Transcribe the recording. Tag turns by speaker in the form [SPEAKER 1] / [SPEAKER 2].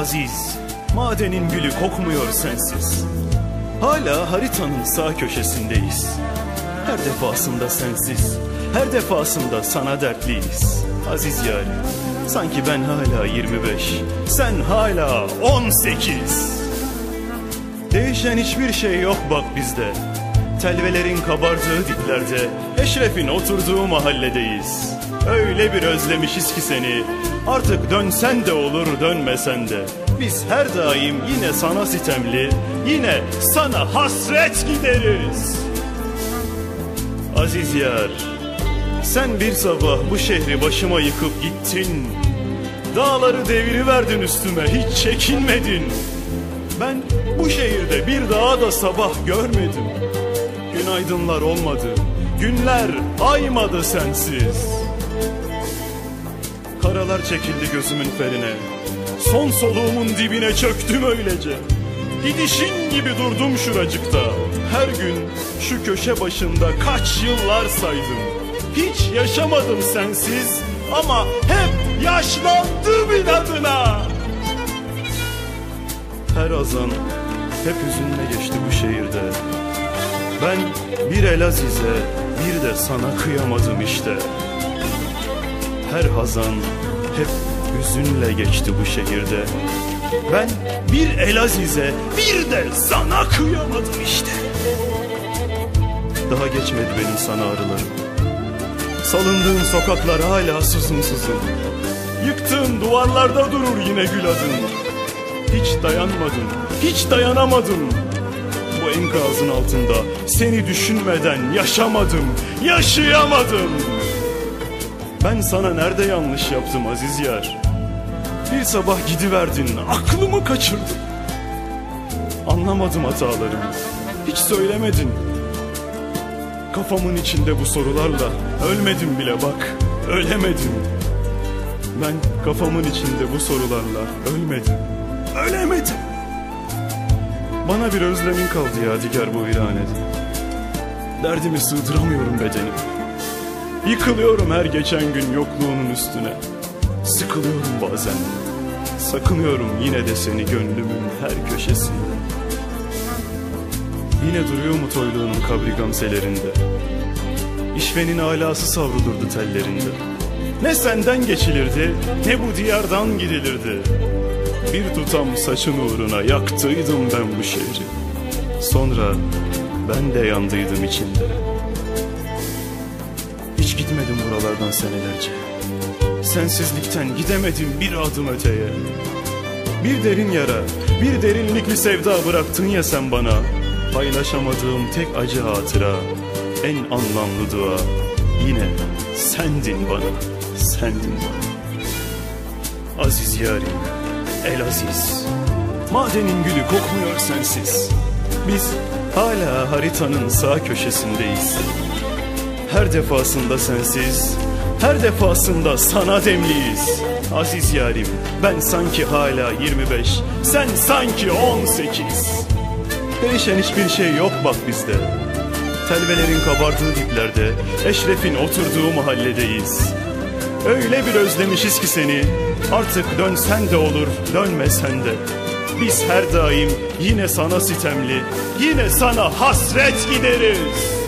[SPEAKER 1] aziz, madenin gülü kokmuyor sensiz. Hala haritanın sağ köşesindeyiz. Her defasında sensiz, her defasında sana dertliyiz. Aziz yarim, sanki ben hala 25, sen hala 18. Değişen hiçbir şey yok bak bizde. Telvelerin kabardığı diplerde, Eşref'in oturduğu mahalledeyiz. Öyle bir özlemişiz ki seni, artık dönsen de olur dönmesen de. Biz her daim yine sana sitemli, yine sana hasret gideriz. Aziz yar, sen bir sabah bu şehri başıma yıkıp gittin. Dağları deviriverdin üstüme, hiç çekinmedin. Ben bu şehirde bir daha da sabah görmedim. Günaydınlar olmadı, günler aymadı sensiz. Karalar çekildi gözümün ferine, son soluğumun dibine çöktüm öylece. Gidişin gibi durdum şuracıkta, her gün şu köşe başında kaç yıllar saydım. Hiç yaşamadım sensiz ama hep yaşlandım inadına. Her azan hep hüzünle geçti bu şehirde. Ben bir Elaziz'e bir de sana kıyamadım işte. Her hazan hep hüzünle geçti bu şehirde. Ben bir Elaziz'e bir de sana kıyamadım işte. Daha geçmedi benim sana arılarım. Salındığım sokaklar hala sızım sızım. Yıktığım duvarlarda durur yine gül adın. Hiç dayanmadım, hiç dayanamadım. Bu enkazın altında seni düşünmeden yaşamadım, yaşayamadım. Ben sana nerede yanlış yaptım aziz yar? Bir sabah gidiverdin, aklımı kaçırdın. Anlamadım hatalarımı, hiç söylemedin. Kafamın içinde bu sorularla ölmedim bile bak, ölemedim. Ben kafamın içinde bu sorularla ölmedim, ölemedim. Bana bir özlemin kaldı yadigar bu viranede. Derdimi sığdıramıyorum bedenime. Yıkılıyorum her geçen gün yokluğunun üstüne. Sıkılıyorum bazen. Sakınıyorum yine de seni gönlümün her köşesinde. Yine duruyor mu toyluğunun kabri gamselerinde? İşvenin alası savrulurdu tellerinde. Ne senden geçilirdi ne bu diyardan gidilirdi. Bir tutam saçın uğruna yaktıydım ben bu şehri. Sonra ben de yandıydım içinde. Gitmedim buralardan senelerce. Sensizlikten gidemedim bir adım öteye. Bir derin yara, bir derinlikli sevda bıraktın ya sen bana. Paylaşamadığım tek acı hatıra, en anlamlı dua. Yine sendin bana, sendin bana. Aziz yarim, el aziz. Madenin gülü kokmuyor sensiz. Biz hala haritanın sağ köşesindeyiz. Her defasında sensiz, her defasında sana demliyiz. Aziz yarim, ben sanki hala 25, sen sanki 18. Değişen hiçbir şey yok bak bizde. Telvelerin kabardığı diplerde, Eşref'in oturduğu mahalledeyiz. Öyle bir özlemişiz ki seni, artık dönsen de olur, dönmesen de. Biz her daim yine sana sitemli, yine sana hasret gideriz.